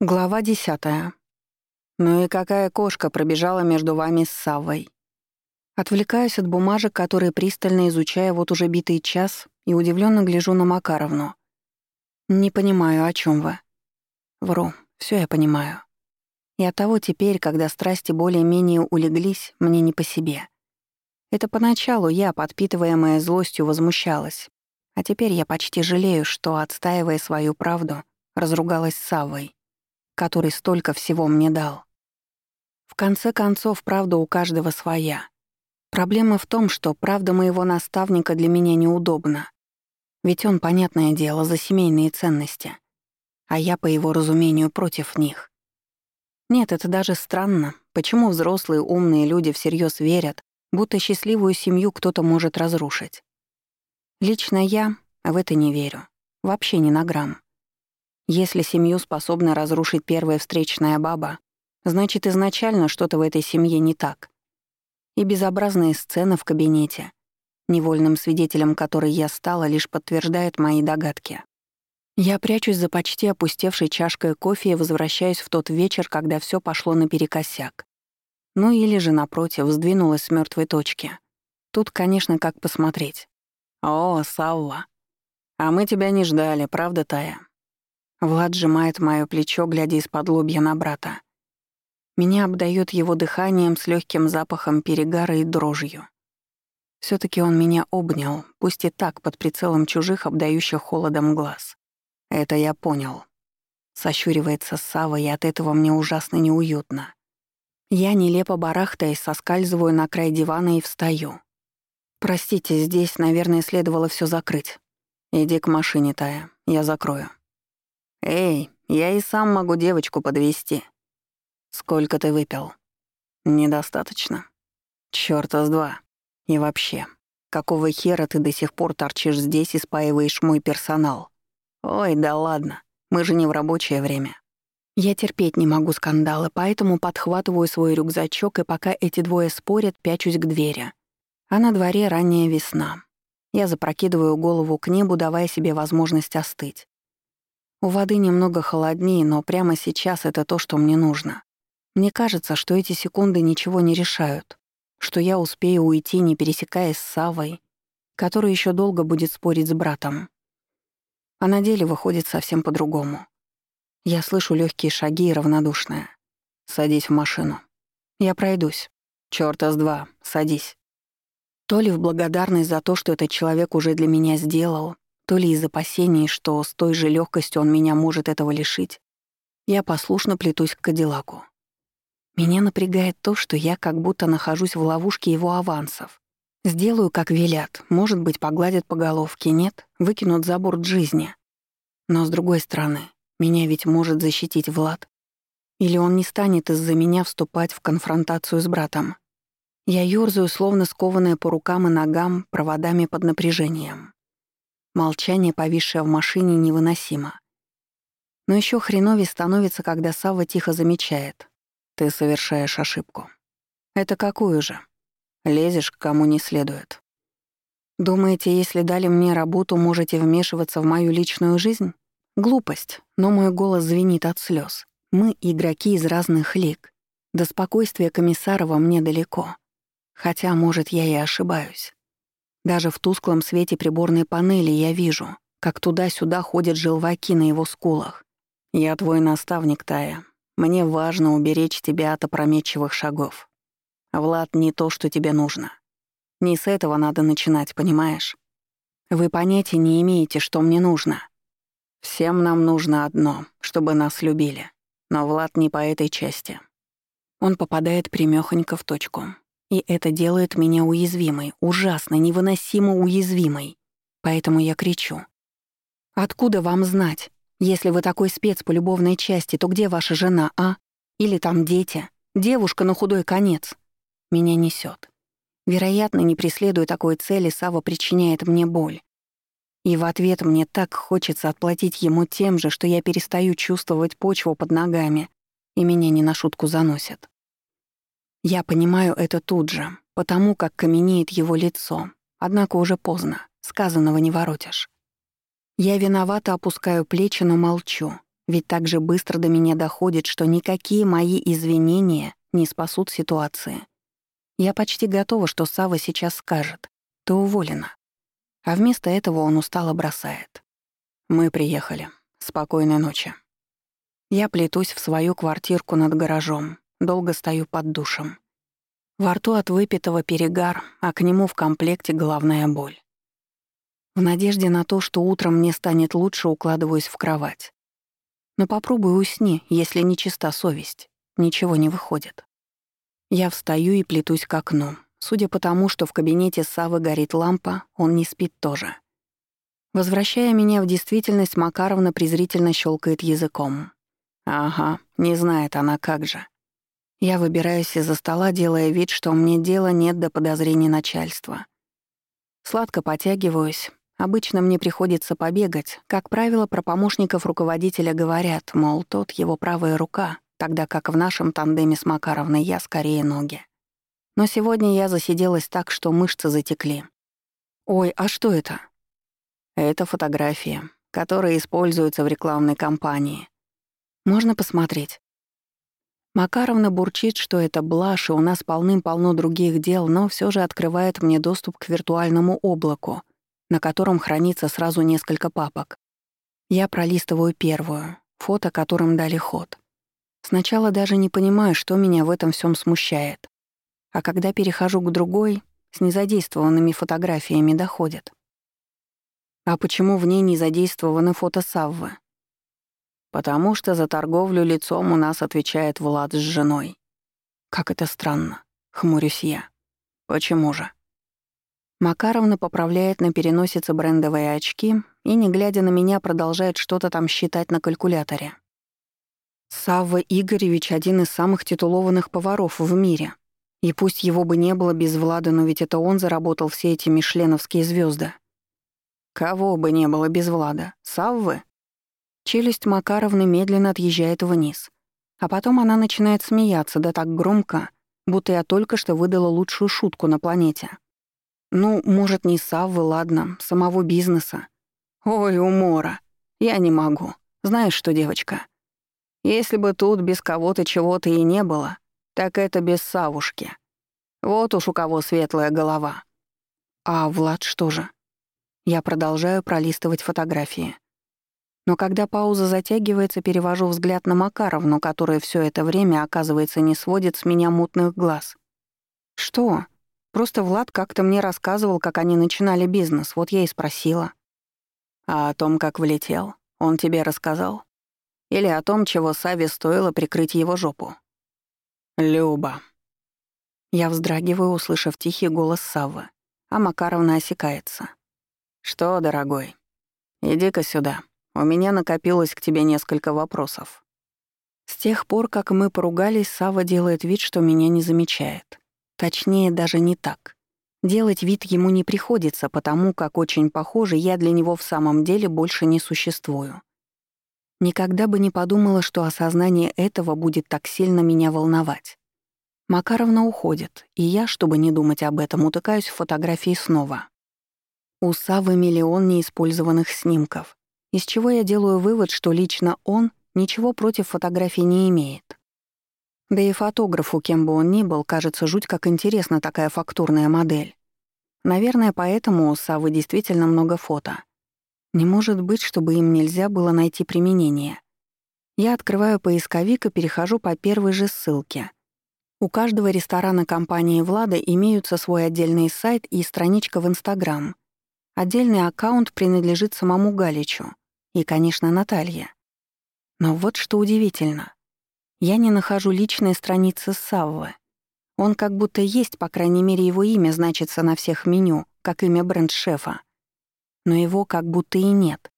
Глава десятая. Ну и какая кошка пробежала между вами с Саввой? Отвлекаюсь от бумажек, которые пристально изучая вот уже битый час, и удивленно гляжу на Макаровну. Не понимаю, о чем вы. Вру, все я понимаю. И оттого теперь, когда страсти более-менее улеглись, мне не по себе. Это поначалу я, подпитываемая злостью, возмущалась. А теперь я почти жалею, что, отстаивая свою правду, разругалась с Саввой который столько всего мне дал. В конце концов, правда у каждого своя. Проблема в том, что правда моего наставника для меня неудобна. Ведь он, понятное дело, за семейные ценности. А я, по его разумению, против них. Нет, это даже странно. Почему взрослые умные люди всерьез верят, будто счастливую семью кто-то может разрушить? Лично я в это не верю. Вообще ни на грамм. Если семью способна разрушить первая встречная баба, значит, изначально что-то в этой семье не так. И безобразная сцена в кабинете, невольным свидетелем которой я стала, лишь подтверждает мои догадки. Я прячусь за почти опустевшей чашкой кофе и возвращаюсь в тот вечер, когда все пошло наперекосяк. Ну или же, напротив, сдвинулась с мертвой точки. Тут, конечно, как посмотреть. «О, Савва, а мы тебя не ждали, правда, Тая?» Влад сжимает моё плечо, глядя из-под лобья на брата. Меня обдаёт его дыханием с легким запахом перегара и дрожью. все таки он меня обнял, пусть и так, под прицелом чужих, обдающих холодом глаз. Это я понял. Сощуривается Сава, и от этого мне ужасно неуютно. Я, нелепо барахтаясь, соскальзываю на край дивана и встаю. «Простите, здесь, наверное, следовало все закрыть. Иди к машине, Тая, я закрою». «Эй, я и сам могу девочку подвести. «Сколько ты выпил?» «Недостаточно». «Чёрта с два. И вообще, какого хера ты до сих пор торчишь здесь и спаиваешь мой персонал? Ой, да ладно, мы же не в рабочее время». Я терпеть не могу скандалы, поэтому подхватываю свой рюкзачок и пока эти двое спорят, пячусь к двери. А на дворе ранняя весна. Я запрокидываю голову к небу, давая себе возможность остыть. У воды немного холоднее, но прямо сейчас это то, что мне нужно. Мне кажется, что эти секунды ничего не решают, что я успею уйти, не пересекаясь с Савой, который еще долго будет спорить с братом. А на деле выходит совсем по-другому. Я слышу легкие шаги и равнодушная. «Садись в машину». «Я пройдусь». «Чёрта с два, садись». То ли в благодарность за то, что этот человек уже для меня сделал, то ли из опасений, что с той же легкостью он меня может этого лишить, я послушно плетусь к Кадиллаку. Меня напрягает то, что я как будто нахожусь в ловушке его авансов. Сделаю, как велят, может быть, погладят по головке, нет, выкинут за борт жизни. Но с другой стороны, меня ведь может защитить Влад. Или он не станет из-за меня вступать в конфронтацию с братом. Я ёрзаю, словно скованная по рукам и ногам, проводами под напряжением. Молчание, повисшее в машине, невыносимо. Но еще хреновее становится, когда Сава тихо замечает. Ты совершаешь ошибку. Это какую же? Лезешь к кому не следует. Думаете, если дали мне работу, можете вмешиваться в мою личную жизнь? Глупость, но мой голос звенит от слез. Мы — игроки из разных лиг. До спокойствия Комиссарова мне далеко. Хотя, может, я и ошибаюсь. Даже в тусклом свете приборной панели я вижу, как туда-сюда ходят желваки на его скулах. «Я твой наставник, Тая. Мне важно уберечь тебя от опрометчивых шагов. Влад не то, что тебе нужно. Не с этого надо начинать, понимаешь? Вы понятия не имеете, что мне нужно. Всем нам нужно одно, чтобы нас любили. Но Влад не по этой части. Он попадает примёхонько в точку. И это делает меня уязвимой, ужасно, невыносимо уязвимой. Поэтому я кричу. «Откуда вам знать? Если вы такой спец по любовной части, то где ваша жена, а? Или там дети? Девушка на худой конец?» Меня несет. Вероятно, не преследуя такой цели, Сава причиняет мне боль. И в ответ мне так хочется отплатить ему тем же, что я перестаю чувствовать почву под ногами, и меня не на шутку заносят. Я понимаю это тут же, потому как каменеет его лицо. Однако уже поздно, сказанного не воротишь. Я виновато опускаю плечи, но молчу. Ведь так же быстро до меня доходит, что никакие мои извинения не спасут ситуации. Я почти готова, что Сава сейчас скажет. Ты уволена. А вместо этого он устало бросает. Мы приехали. Спокойной ночи. Я плетусь в свою квартирку над гаражом. Долго стою под душем. Во рту от выпитого перегар, а к нему в комплекте головная боль. В надежде на то, что утром мне станет лучше, укладываюсь в кровать. Но попробуй усни, если не чиста совесть. Ничего не выходит. Я встаю и плетусь к окну. Судя по тому, что в кабинете Савы горит лампа, он не спит тоже. Возвращая меня в действительность, Макаровна презрительно щелкает языком. «Ага, не знает она как же». Я выбираюсь из-за стола, делая вид, что мне дела нет до подозрений начальства. Сладко потягиваюсь, Обычно мне приходится побегать. Как правило, про помощников руководителя говорят, мол, тот его правая рука, тогда как в нашем тандеме с Макаровной я скорее ноги. Но сегодня я засиделась так, что мышцы затекли. «Ой, а что это?» «Это фотографии, которые используются в рекламной кампании. Можно посмотреть?» Макаровна бурчит, что это блажь, и у нас полным-полно других дел, но все же открывает мне доступ к виртуальному облаку — на котором хранится сразу несколько папок. Я пролистываю первую, фото которым дали ход. Сначала даже не понимаю, что меня в этом всем смущает. А когда перехожу к другой, с незадействованными фотографиями доходит. А почему в ней не задействованы фото Саввы? Потому что за торговлю лицом у нас отвечает Влад с женой. Как это странно, хмурюсь я. Почему же? Макаровна поправляет на переносице брендовые очки и, не глядя на меня, продолжает что-то там считать на калькуляторе. Савва Игоревич — один из самых титулованных поваров в мире. И пусть его бы не было без Влада, но ведь это он заработал все эти мишленовские звезды. Кого бы не было без Влада? Саввы? Челюсть Макаровны медленно отъезжает вниз. А потом она начинает смеяться, да так громко, будто я только что выдала лучшую шутку на планете. Ну, может, не Саввы, ладно, самого бизнеса. Ой, умора. Я не могу. Знаешь что, девочка? Если бы тут без кого-то чего-то и не было, так это без Савушки. Вот уж у кого светлая голова. А Влад что же? Я продолжаю пролистывать фотографии. Но когда пауза затягивается, перевожу взгляд на Макаровну, которая все это время, оказывается, не сводит с меня мутных глаз. «Что?» Просто Влад как-то мне рассказывал, как они начинали бизнес, вот я и спросила. А о том, как влетел, он тебе рассказал? Или о том, чего Саве стоило прикрыть его жопу? Люба. Я вздрагиваю, услышав тихий голос Саввы, а Макаровна осекается. «Что, дорогой? Иди-ка сюда. У меня накопилось к тебе несколько вопросов». С тех пор, как мы поругались, Сава делает вид, что меня не замечает. Точнее, даже не так. Делать вид ему не приходится, потому как очень похоже, я для него в самом деле больше не существую. Никогда бы не подумала, что осознание этого будет так сильно меня волновать. Макаровна уходит, и я, чтобы не думать об этом, утыкаюсь в фотографии снова. У Савы миллион неиспользованных снимков, из чего я делаю вывод, что лично он ничего против фотографий не имеет. Да и фотографу, кем бы он ни был, кажется жуть как интересна такая фактурная модель. Наверное, поэтому у Савы действительно много фото. Не может быть, чтобы им нельзя было найти применение. Я открываю поисковик и перехожу по первой же ссылке. У каждого ресторана компании Влада имеются свой отдельный сайт и страничка в Инстаграм. Отдельный аккаунт принадлежит самому Галичу и, конечно, Наталье. Но вот что удивительно. Я не нахожу личной страницы Саввы. Он как будто есть, по крайней мере, его имя значится на всех меню, как имя бренд-шефа. Но его как будто и нет.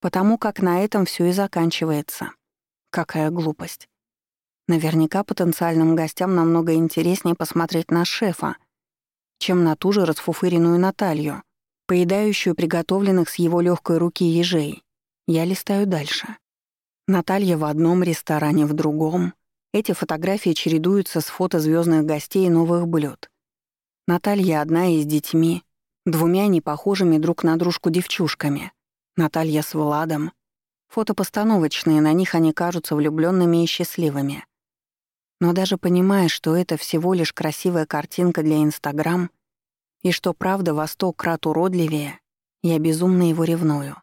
Потому как на этом все и заканчивается. Какая глупость. Наверняка потенциальным гостям намного интереснее посмотреть на шефа, чем на ту же расфуфыренную Наталью, поедающую приготовленных с его легкой руки ежей. Я листаю дальше. Наталья в одном ресторане, в другом. Эти фотографии чередуются с фото звездных гостей и новых блюд. Наталья одна и с детьми, двумя непохожими друг на дружку девчушками. Наталья с Владом. Фото постановочные, на них они кажутся влюбленными и счастливыми. Но даже понимая, что это всего лишь красивая картинка для Инстаграм, и что правда во сто крат уродливее, я безумно его ревную.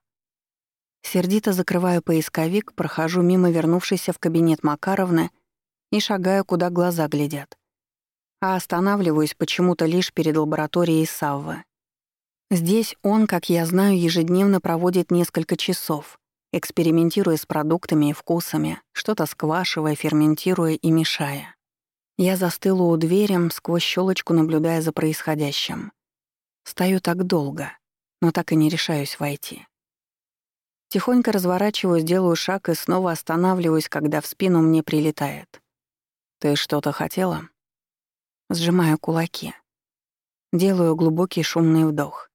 Сердито закрываю поисковик, прохожу мимо вернувшейся в кабинет Макаровны и шагаю, куда глаза глядят. А останавливаюсь почему-то лишь перед лабораторией Саввы. Здесь он, как я знаю, ежедневно проводит несколько часов, экспериментируя с продуктами и вкусами, что-то сквашивая, ферментируя и мешая. Я застыла у двери, сквозь щелочку наблюдая за происходящим. Стою так долго, но так и не решаюсь войти. Тихонько разворачиваюсь, делаю шаг и снова останавливаюсь, когда в спину мне прилетает. «Ты что-то хотела?» Сжимаю кулаки. Делаю глубокий шумный вдох.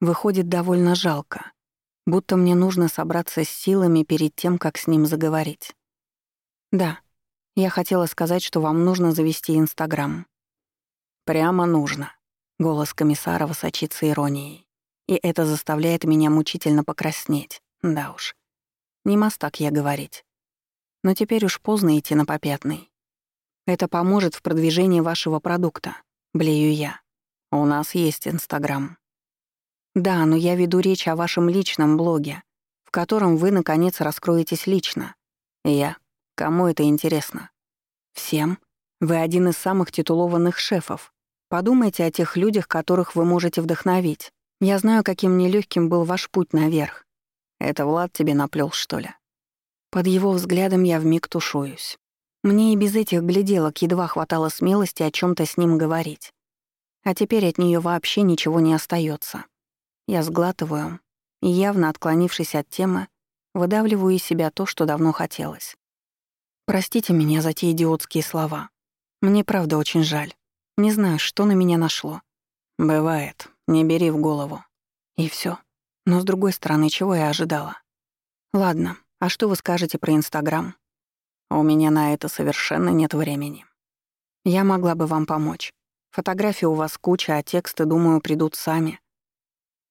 Выходит довольно жалко. Будто мне нужно собраться с силами перед тем, как с ним заговорить. Да, я хотела сказать, что вам нужно завести Инстаграм. Прямо нужно. Голос комиссара сочится иронией. И это заставляет меня мучительно покраснеть. Да уж. Не мастак я говорить. Но теперь уж поздно идти на попятный. Это поможет в продвижении вашего продукта, блею я. У нас есть Инстаграм. Да, но я веду речь о вашем личном блоге, в котором вы, наконец, раскроетесь лично. Я. Кому это интересно? Всем. Вы один из самых титулованных шефов. Подумайте о тех людях, которых вы можете вдохновить. Я знаю, каким нелегким был ваш путь наверх. Это Влад тебе наплел, что ли? Под его взглядом я вмиг тушуюсь. Мне и без этих гляделок едва хватало смелости о чем то с ним говорить. А теперь от нее вообще ничего не остается. Я сглатываю и, явно отклонившись от темы, выдавливаю из себя то, что давно хотелось. Простите меня за те идиотские слова. Мне правда очень жаль. Не знаю, что на меня нашло. Бывает, не бери в голову. И все. Но с другой стороны, чего я ожидала? Ладно, а что вы скажете про Инстаграм? У меня на это совершенно нет времени. Я могла бы вам помочь. Фотографий у вас куча, а тексты, думаю, придут сами.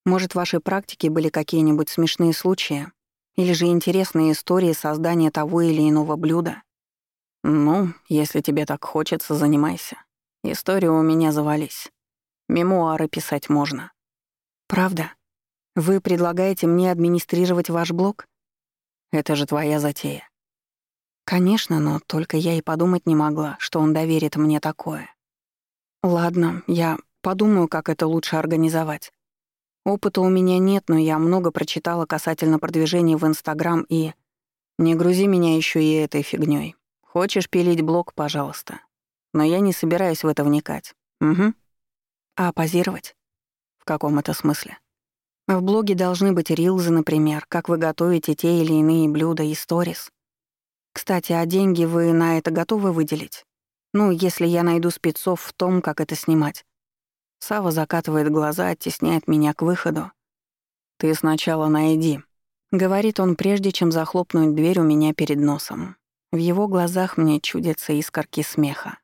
Может, в вашей практике были какие-нибудь смешные случаи? Или же интересные истории создания того или иного блюда? Ну, если тебе так хочется, занимайся. Истории у меня завались. Мемуары писать можно. Правда? Вы предлагаете мне администрировать ваш блог? Это же твоя затея. Конечно, но только я и подумать не могла, что он доверит мне такое. Ладно, я подумаю, как это лучше организовать. Опыта у меня нет, но я много прочитала касательно продвижения в Инстаграм и... Не грузи меня еще и этой фигней. Хочешь пилить блог, пожалуйста. Но я не собираюсь в это вникать. Угу. А позировать? В каком это смысле? В блоге должны быть рилзы, например, как вы готовите те или иные блюда и сторис. Кстати, а деньги вы на это готовы выделить? Ну, если я найду спецов в том, как это снимать. Сава закатывает глаза, оттесняет меня к выходу. «Ты сначала найди», — говорит он, прежде чем захлопнуть дверь у меня перед носом. В его глазах мне чудятся искорки смеха.